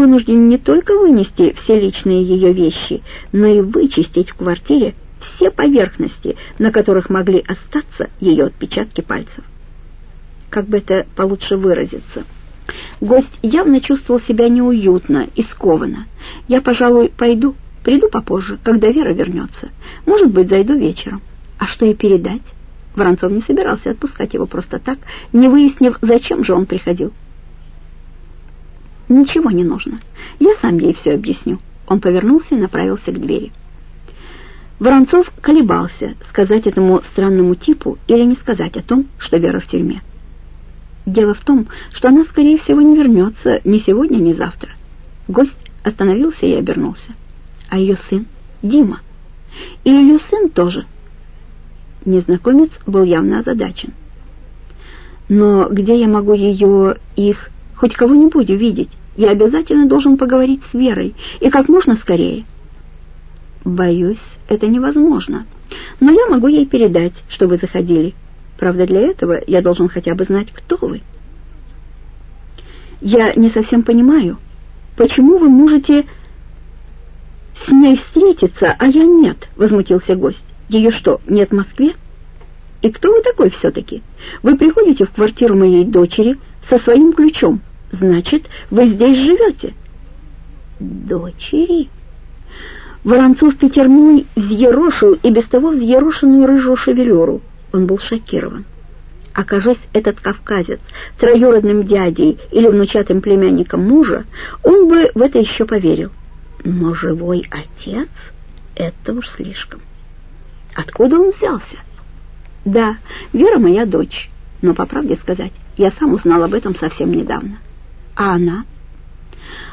вынужден не только вынести все личные ее вещи, но и вычистить в квартире все поверхности, на которых могли остаться ее отпечатки пальцев. Как бы это получше выразиться? Гость явно чувствовал себя неуютно и скованно. «Я, пожалуй, пойду, приду попозже, когда Вера вернется. Может быть, зайду вечером. А что ей передать?» Воронцов не собирался отпускать его просто так, не выяснив, зачем же он приходил. «Ничего не нужно. Я сам ей все объясню». Он повернулся и направился к двери. Воронцов колебался, сказать этому странному типу или не сказать о том, что Вера в тюрьме. Дело в том, что она, скорее всего, не вернется ни сегодня, ни завтра. Гость остановился и обернулся. А ее сын — Дима. И ее сын тоже. Незнакомец был явно озадачен. Но где я могу ее, их, хоть кого-нибудь увидеть? Я обязательно должен поговорить с Верой, и как можно скорее. Боюсь, это невозможно. Но я могу ей передать, что вы заходили. Правда, для этого я должен хотя бы знать, кто вы. Я не совсем понимаю, почему вы можете с ней встретиться, а я нет, возмутился гость. Ее что, нет в Москве? И кто вы такой все-таки? Вы приходите в квартиру моей дочери со своим ключом. Значит, вы здесь живете. Дочери? Воронцов Петерминой взъерошил и без того взъерошенную рыжую шевелюру. Он был шокирован. Окажись этот кавказец троюродным дядей или внучатым племянником мужа, он бы в это еще поверил. Но живой отец — это уж слишком. Откуда он взялся? Да, Вера моя дочь, но, по правде сказать, я сам узнал об этом совсем недавно. А она?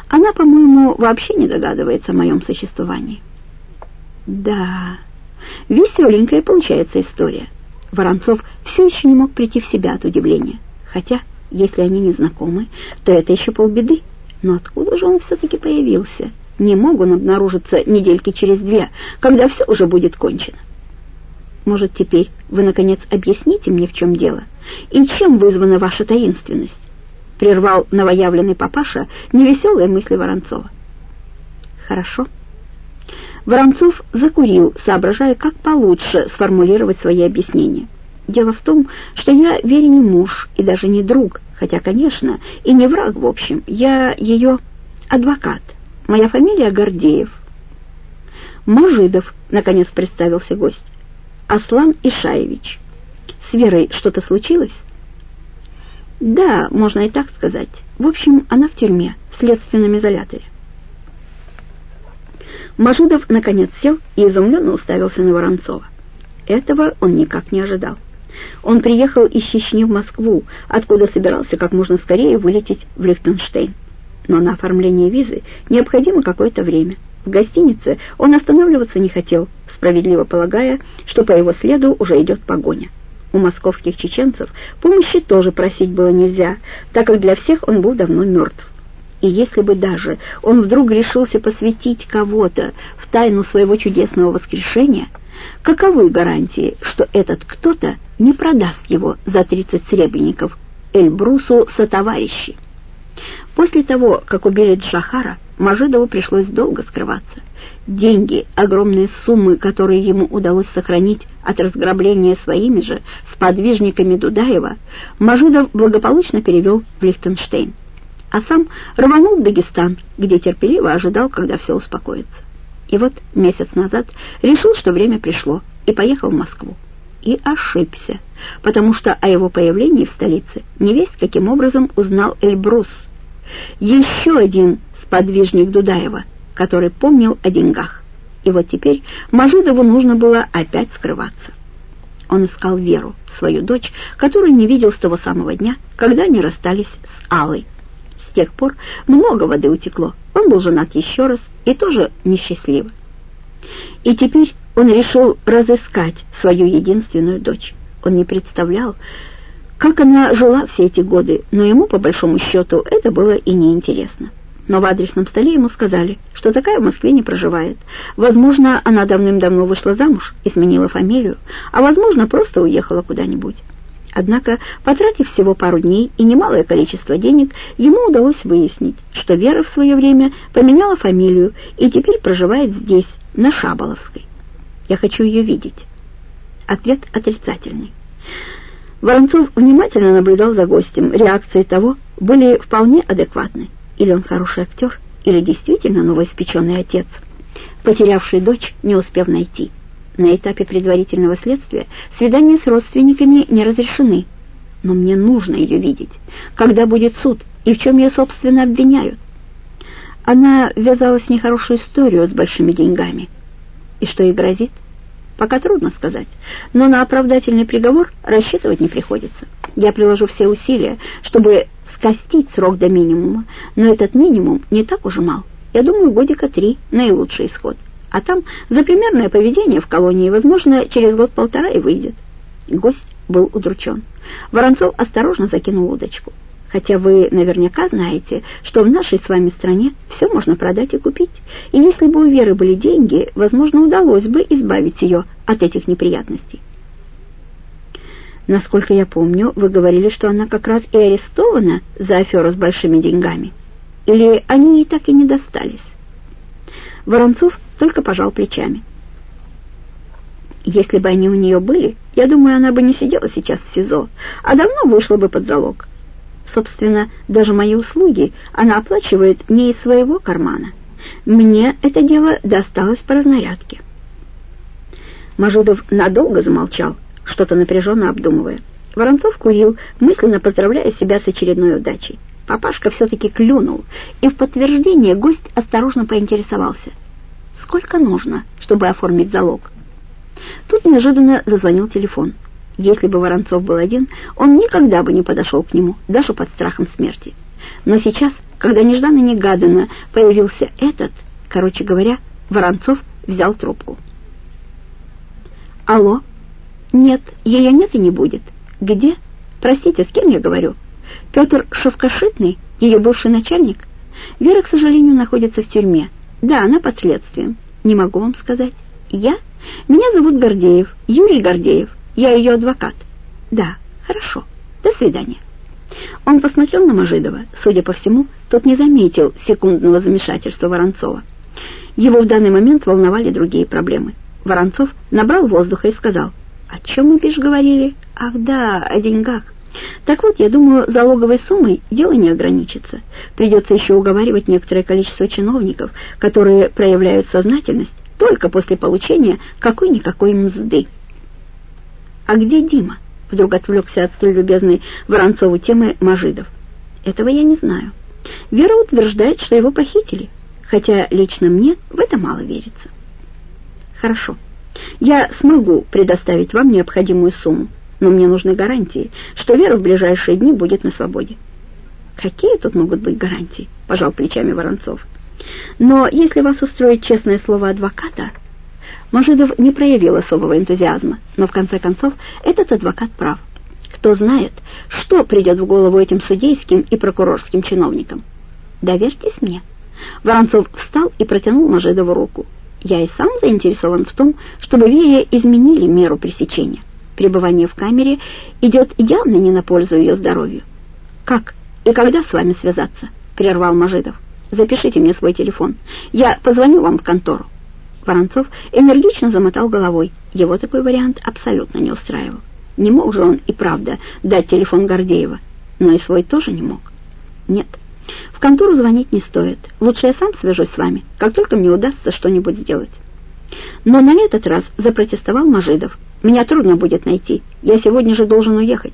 Она, по-моему, вообще не догадывается о моем существовании. Да, веселенькая получается история. Воронцов все еще не мог прийти в себя от удивления. Хотя, если они не знакомы, то это еще полбеды. Но откуда же он все-таки появился? Не мог он обнаружиться недельки через две, когда все уже будет кончено. Может, теперь вы, наконец, объясните мне, в чем дело? И чем вызвана ваша таинственность? Прервал новоявленный папаша невеселые мысли Воронцова. Хорошо. Воронцов закурил, соображая, как получше сформулировать свои объяснения. Дело в том, что я Вере не муж и даже не друг, хотя, конечно, и не враг, в общем. Я ее адвокат. Моя фамилия Гордеев. Мажидов, наконец представился гость. Аслан Ишаевич. С Верой что-то случилось? Да, можно и так сказать. В общем, она в тюрьме, в следственном изоляторе. Мажидов наконец сел и изумленно уставился на Воронцова. Этого он никак не ожидал. Он приехал из Чечни в Москву, откуда собирался как можно скорее вылететь в Лихтенштейн. Но на оформление визы необходимо какое-то время. В гостинице он останавливаться не хотел, справедливо полагая, что по его следу уже идет погоня. У московских чеченцев помощи тоже просить было нельзя, так как для всех он был давно мертв. И если бы даже он вдруг решился посвятить кого-то в тайну своего чудесного воскрешения, каковы гарантии, что этот кто-то не продаст его за тридцать сребреников Эльбрусу сотоварищи? После того, как убили Джахара, Мажидову пришлось долго скрываться. Деньги, огромные суммы, которые ему удалось сохранить от разграбления своими же сподвижниками Дудаева, Мажидов благополучно перевел в Лихтенштейн, а сам рванул в Дагестан, где терпеливо ожидал, когда все успокоится. И вот месяц назад решил, что время пришло, и поехал в Москву. И ошибся, потому что о его появлении в столице невесть каким образом узнал Эльбрус, еще один сподвижник Дудаева — который помнил о деньгах. И вот теперь Мажидову нужно было опять скрываться. Он искал Веру, свою дочь, которую не видел с того самого дня, когда они расстались с Алой. С тех пор много воды утекло. Он был женат еще раз и тоже несчастливо. И теперь он решил разыскать свою единственную дочь. Он не представлял, как она жила все эти годы, но ему, по большому счету, это было и неинтересно но в адресном столе ему сказали, что такая в Москве не проживает. Возможно, она давным-давно вышла замуж и сменила фамилию, а возможно, просто уехала куда-нибудь. Однако, потратив всего пару дней и немалое количество денег, ему удалось выяснить, что Вера в свое время поменяла фамилию и теперь проживает здесь, на Шаболовской. Я хочу ее видеть. Ответ отрицательный. Воронцов внимательно наблюдал за гостем. Реакции того были вполне адекватны. Или он хороший актер, или действительно новоиспеченный отец, потерявший дочь, не успев найти. На этапе предварительного следствия свидания с родственниками не разрешены. Но мне нужно ее видеть. Когда будет суд и в чем ее, собственно, обвиняют? Она ввязалась в нехорошую историю с большими деньгами. И что ей грозит? Пока трудно сказать, но на оправдательный приговор рассчитывать не приходится. Я приложу все усилия, чтобы скостить срок до минимума, но этот минимум не так уж и мал. Я думаю, годика три — наилучший исход. А там за примерное поведение в колонии, возможно, через год-полтора и выйдет. Гость был удручен. Воронцов осторожно закинул удочку. Хотя вы наверняка знаете, что в нашей с вами стране все можно продать и купить. И если бы у Веры были деньги, возможно, удалось бы избавить ее от этих неприятностей. Насколько я помню, вы говорили, что она как раз и арестована за аферу с большими деньгами. Или они ей так и не достались? Воронцов только пожал плечами. Если бы они у нее были, я думаю, она бы не сидела сейчас в СИЗО, а давно вышла бы под залог. Собственно, даже мои услуги она оплачивает не из своего кармана. Мне это дело досталось по разнарядке. Мажудов надолго замолчал, что-то напряженно обдумывая. Воронцов курил, мысленно поздравляя себя с очередной удачей. Папашка все-таки клюнул, и в подтверждение гость осторожно поинтересовался. «Сколько нужно, чтобы оформить залог?» Тут неожиданно зазвонил телефон. Если бы Воронцов был один, он никогда бы не подошел к нему, даже под страхом смерти. Но сейчас, когда нежданно-негаданно появился этот, короче говоря, Воронцов взял трубку. «Алло? Нет, ее нет и не будет. Где? Простите, с кем я говорю?» Петр Шовкошитный, ее бывший начальник? Вера, к сожалению, находится в тюрьме. Да, она под следствием. Не могу вам сказать. Я? Меня зовут Гордеев, Юрий Гордеев. Я ее адвокат. Да, хорошо. До свидания. Он посмотрел на Мажидова. Судя по всему, тот не заметил секундного замешательства Воронцова. Его в данный момент волновали другие проблемы. Воронцов набрал воздуха и сказал, «О чем мы, бишь, говорили? Ах да, о деньгах. Так вот, я думаю, залоговой суммой дело не ограничится. Придется еще уговаривать некоторое количество чиновников, которые проявляют сознательность только после получения какой-никакой мзды. «А где Дима?» — вдруг отвлекся от столь любезной Воронцову темы Мажидов. «Этого я не знаю. Вера утверждает, что его похитили, хотя лично мне в это мало верится». «Хорошо. Я смогу предоставить вам необходимую сумму но мне нужны гарантии, что Вера в ближайшие дни будет на свободе. «Какие тут могут быть гарантии?» — пожал плечами Воронцов. «Но если вас устроит честное слово адвоката...» Мажидов не проявил особого энтузиазма, но в конце концов этот адвокат прав. Кто знает, что придет в голову этим судейским и прокурорским чиновникам. Доверьтесь мне. Воронцов встал и протянул Мажидову руку. Я и сам заинтересован в том, чтобы Вере изменили меру пресечения пребывание в камере идет явно не на пользу ее здоровью. «Как и когда с вами связаться?» — прервал Мажидов. «Запишите мне свой телефон. Я позвоню вам в контору». Воронцов энергично замотал головой. Его такой вариант абсолютно не устраивал. Не мог же он и правда дать телефон Гордеева, но и свой тоже не мог. Нет, в контору звонить не стоит. Лучше я сам свяжусь с вами, как только мне удастся что-нибудь сделать. Но на этот раз запротестовал Мажидов. Меня трудно будет найти. Я сегодня же должен уехать.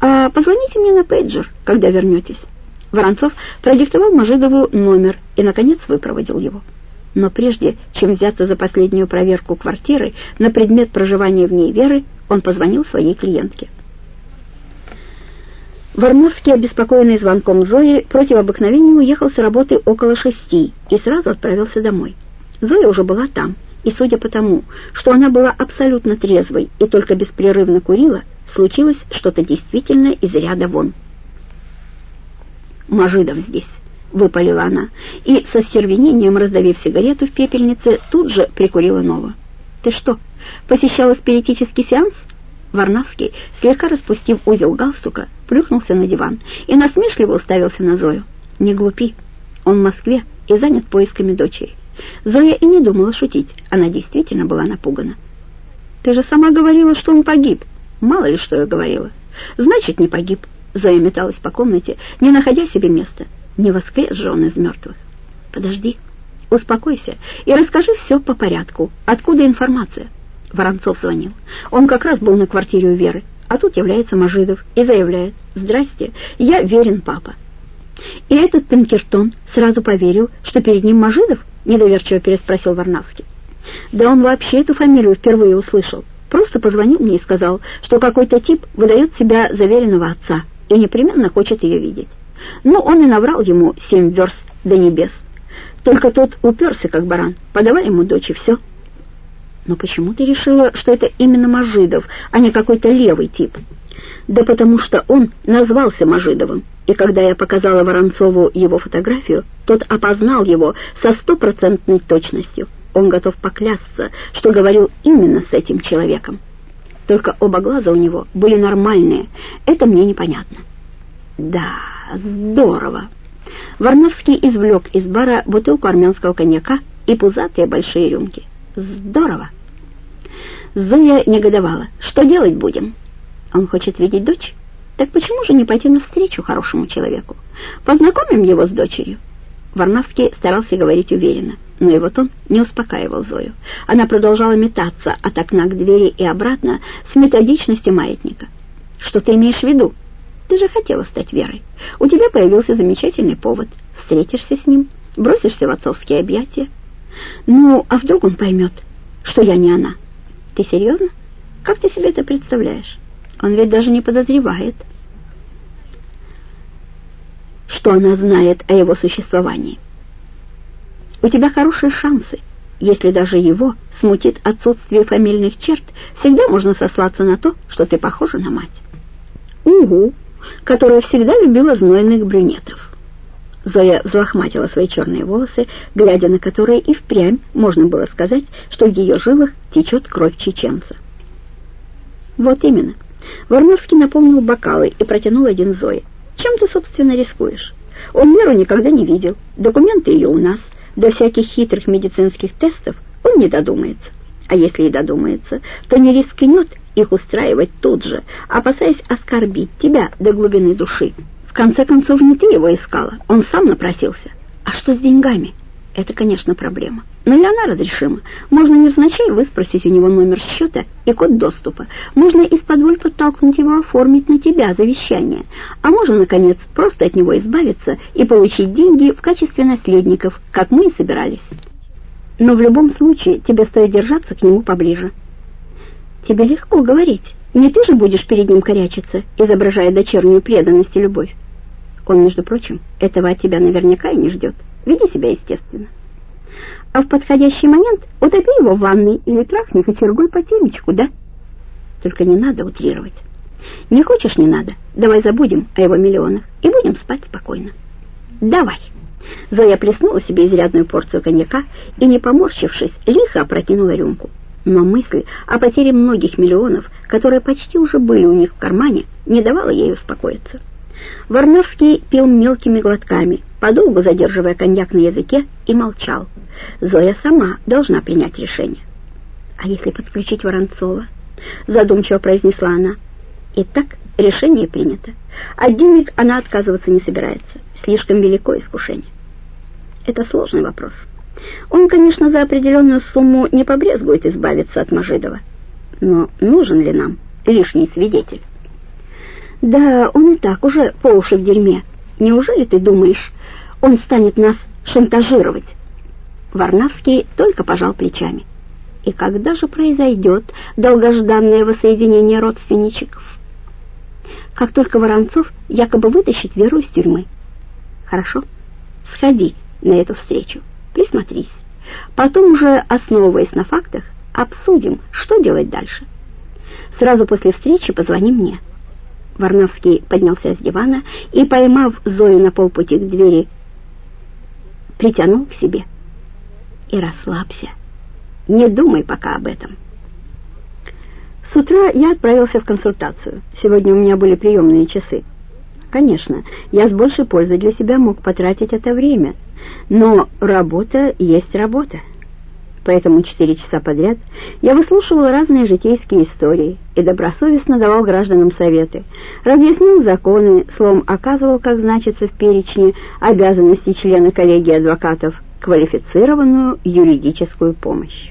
А позвоните мне на пейджер, когда вернетесь. Воронцов продиктовал Мажидову номер и, наконец, выпроводил его. Но прежде, чем взяться за последнюю проверку квартиры на предмет проживания в ней Веры, он позвонил своей клиентке. Вармовский, обеспокоенный звонком Зои, против обыкновения уехал с работы около шести и сразу отправился домой. Зоя уже была там — и судя по тому, что она была абсолютно трезвой и только беспрерывно курила, случилось что-то действительно из ряда вон. «Мажидов здесь», — выпалила она, и со стервенением, раздавив сигарету в пепельнице, тут же прикурила новую. «Ты что, посещала спиритический сеанс?» Варнавский, слегка распустив узел галстука, плюхнулся на диван и насмешливо уставился на Зою. «Не глупи. Он в Москве и занят поисками дочери». Зоя и не думала шутить. Она действительно была напугана. «Ты же сама говорила, что он погиб». «Мало ли, что я говорила». «Значит, не погиб». Зоя металась по комнате, не находя себе места. Не воскрес же он из мертвых. «Подожди, успокойся и расскажи все по порядку. Откуда информация?» Воронцов звонил. Он как раз был на квартире у Веры, а тут является Мажидов и заявляет «Здрасте, я верен папа». И этот Пинкертон сразу поверил, что перед ним Мажидов, недоверчиво переспросил Варнавский. Да он вообще эту фамилию впервые услышал. Просто позвонил мне и сказал, что какой-то тип выдает себя заверенного отца и непременно хочет ее видеть. Ну, он и наврал ему семь верст до небес. Только тот уперся, как баран. Подавай ему дочь, и все. Но почему ты решила, что это именно Мажидов, а не какой-то левый тип? Да потому что он назвался Мажидовым, и когда я показала Воронцову его фотографию, тот опознал его со стопроцентной точностью. Он готов поклясться, что говорил именно с этим человеком. Только оба глаза у него были нормальные, это мне непонятно. Да, здорово. Варновский извлек из бара бутылку армянского коньяка и пузатые большие рюмки. Здорово. Зоя негодовала. Что делать будем? Он хочет видеть дочь? Так почему же не пойти навстречу хорошему человеку? Познакомим его с дочерью. Варнавский старался говорить уверенно, но его тон не успокаивал Зою. Она продолжала метаться от окна к двери и обратно с методичностью маятника. «Что ты имеешь в виду? Ты же хотела стать Верой. У тебя появился замечательный повод. Встретишься с ним, бросишься в отцовские объятия. Ну, а вдруг он поймет, что я не она? Ты серьезно? Как ты себе это представляешь? Он ведь даже не подозревает, что она знает о его существовании. У тебя хорошие шансы. Если даже его смутит отсутствие фамильных черт, всегда можно сослаться на то, что ты похожа на мать. Угу, которая всегда любила знойных брюнетов. Зоя взлохматила свои черные волосы, глядя на которые и впрямь можно было сказать, что в ее жилах течет кровь чеченца. Вот именно. Варновский наполнил бокалы и протянул один Зое. Чем ты, собственно, рискуешь? Он меру никогда не видел. Документы ее у нас. До всяких хитрых медицинских тестов он не додумается. А если и додумается, то не рискнет их устраивать тут же, опасаясь оскорбить тебя до глубины души. В конце концов, не ты его искала, он сам напросился. А что с деньгами? Это, конечно, проблема. Но и она разрешима. Можно невзначай выспросить у него номер счета и код доступа. Можно из-под подтолкнуть его оформить на тебя завещание. А можно, наконец, просто от него избавиться и получить деньги в качестве наследников, как мы и собирались. Но в любом случае тебе стоит держаться к нему поближе. Тебе легко говорить. Не ты же будешь перед ним корячиться, изображая дочернюю преданность и любовь. Он, между прочим, этого от тебя наверняка и не ждет. Веди себя естественно. А в подходящий момент утопи его в ванной или трахни кочергой по темечку, да? Только не надо утрировать. Не хочешь, не надо. Давай забудем о его миллионах и будем спать спокойно. Давай. Зоя плеснула себе изрядную порцию коньяка и, не поморщившись, лихо опрокинула рюмку. Но мысль о потере многих миллионов, которые почти уже были у них в кармане, не давала ей успокоиться. Варнавский пил мелкими глотками, подолгу задерживая коньяк на языке, и молчал. Зоя сама должна принять решение. «А если подключить Воронцова?» — задумчиво произнесла она. «Итак, решение принято. От денег она отказываться не собирается. Слишком велико искушение». Это сложный вопрос. Он, конечно, за определенную сумму не побрезгует избавиться от Мажидова. Но нужен ли нам лишний свидетель? Да, он и так уже по уши в дерьме. Неужели ты думаешь, он станет нас шантажировать? Варнавский только пожал плечами. И когда же произойдет долгожданное воссоединение родственничков? Как только Воронцов якобы вытащит Веру из тюрьмы. Хорошо, сходи на эту встречу, присмотрись. Потом уже, основываясь на фактах, обсудим, что делать дальше. Сразу после встречи позвони мне. Варновский поднялся с дивана и, поймав Зою на полпути к двери, притянул к себе. И расслабься. Не думай пока об этом. С утра я отправился в консультацию. Сегодня у меня были приемные часы. Конечно, я с большей пользой для себя мог потратить это время, но работа есть работа. Поэтому четыре часа подряд я выслушивал разные житейские истории и добросовестно давал гражданам советы, разъяснил законы, словом оказывал, как значится в перечне обязанностей члена коллегии адвокатов, квалифицированную юридическую помощь.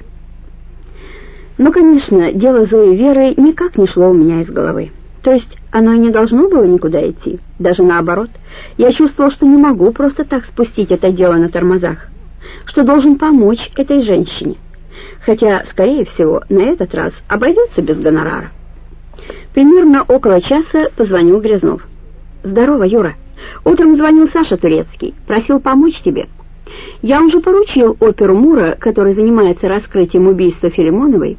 Но, конечно, дело Зои Веры никак не шло у меня из головы. То есть оно и не должно было никуда идти, даже наоборот. Я чувствовал, что не могу просто так спустить это дело на тормозах, что должен помочь этой женщине. Хотя, скорее всего, на этот раз обойдется без гонорара. Примерно около часа позвонил Грязнов. «Здорово, Юра. Утром звонил Саша Турецкий, просил помочь тебе. Я уже поручил оперу Мура, который занимается раскрытием убийства Филимоновой,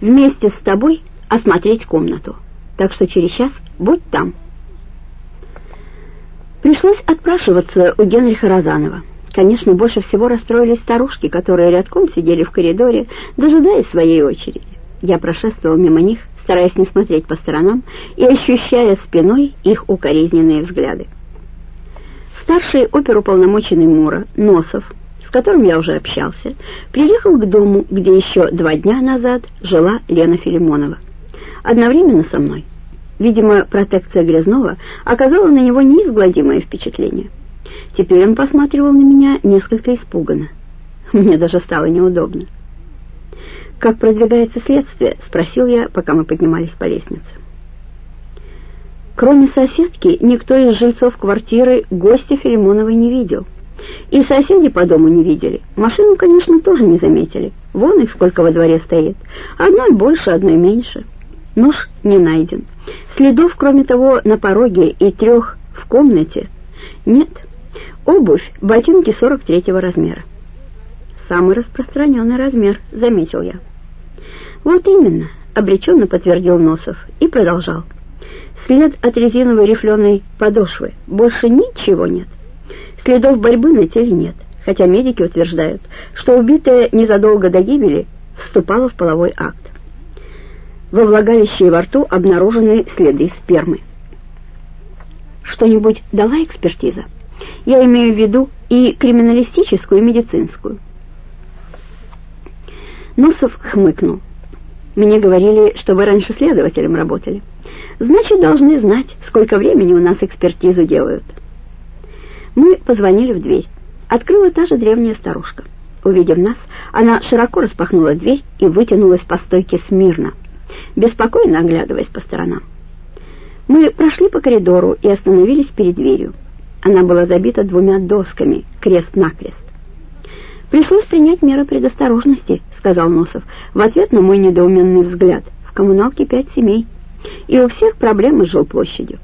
вместе с тобой осмотреть комнату. Так что через час будь там. Пришлось отпрашиваться у Генриха Розанова. Конечно, больше всего расстроились старушки, которые рядком сидели в коридоре, дожидаясь своей очереди. Я прошествовал мимо них, стараясь не смотреть по сторонам и ощущая спиной их укоризненные взгляды. Старший оперуполномоченный Мура, Носов, с которым я уже общался, приехал к дому, где еще два дня назад жила Лена Филимонова. Одновременно со мной. Видимо, протекция Грязнова оказала на него неизгладимое впечатление. Теперь он посматривал на меня несколько испуганно. Мне даже стало неудобно. «Как продвигается следствие?» — спросил я, пока мы поднимались по лестнице. Кроме соседки, никто из жильцов квартиры гостя Филимоновой не видел. И соседи по дому не видели. Машину, конечно, тоже не заметили. Вон их сколько во дворе стоит. Одной больше, одной меньше. Нож не найден. Следов, кроме того, на пороге и трех в комнате нет. Обувь, ботинки 43-го размера. Самый распространенный размер, заметил я. Вот именно, обреченно подтвердил Носов и продолжал. След от резиновой рифленой подошвы. Больше ничего нет. Следов борьбы на теле нет, хотя медики утверждают, что убитая незадолго до гибели вступала в половой акт. Во влагалище во рту обнаружены следы спермы. Что-нибудь дала экспертиза? Я имею в виду и криминалистическую, и медицинскую. Носов хмыкнул. Мне говорили, что вы раньше следователем работали. Значит, должны знать, сколько времени у нас экспертизу делают. Мы позвонили в дверь. Открыла та же древняя старушка. Увидев нас, она широко распахнула дверь и вытянулась по стойке смирно, беспокойно оглядываясь по сторонам. Мы прошли по коридору и остановились перед дверью. Она была забита двумя досками, крест-накрест. «Пришлось принять меры предосторожности», — сказал Носов, в ответ на мой недоуменный взгляд. «В коммуналке пять семей, и у всех проблемы с жилплощадью.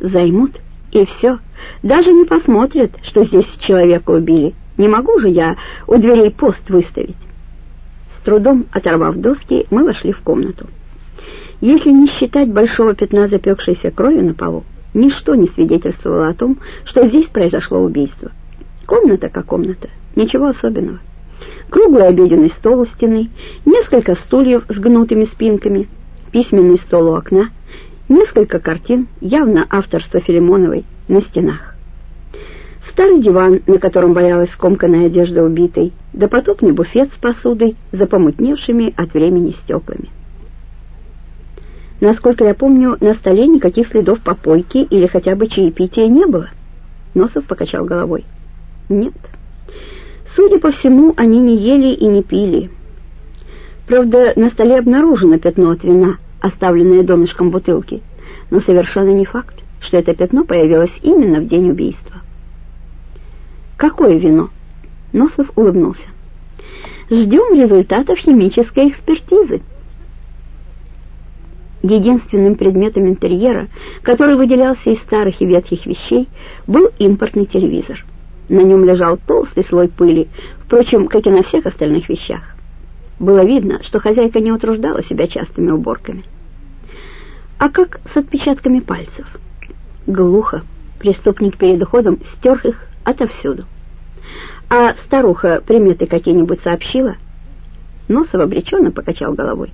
Займут, и все. Даже не посмотрят, что здесь человека убили. Не могу же я у дверей пост выставить». С трудом оторвав доски, мы вошли в комнату. Если не считать большого пятна запекшейся крови на полу, ничто не свидетельствовало о том, что здесь произошло убийство. Комната как комната, ничего особенного. Круглый обеденный стол у стены, несколько стульев с гнутыми спинками, письменный стол у окна, несколько картин, явно авторства Филимоновой, на стенах. Старый диван, на котором валялась скомканная одежда убитой, допотопный буфет с посудой, за помутневшими от времени стеклами. Насколько я помню, на столе никаких следов попойки или хотя бы чаепития не было. Носов покачал головой. Нет. Судя по всему, они не ели и не пили. Правда, на столе обнаружено пятно от вина, оставленное донышком бутылки, но совершенно не факт, что это пятно появилось именно в день убийства. «Какое вино?» Носов улыбнулся. «Ждем результатов химической экспертизы». Единственным предметом интерьера, который выделялся из старых и ветхих вещей, был импортный телевизор. На нем лежал толстый слой пыли, впрочем, как и на всех остальных вещах. Было видно, что хозяйка не утруждала себя частыми уборками. А как с отпечатками пальцев? Глухо. Преступник перед уходом стер их отовсюду. А старуха приметы какие-нибудь сообщила? Носов обреченно покачал головой.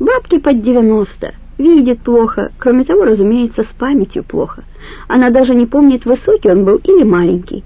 Бабке под девяносто, видит плохо, кроме того, разумеется, с памятью плохо. Она даже не помнит, высокий он был или маленький.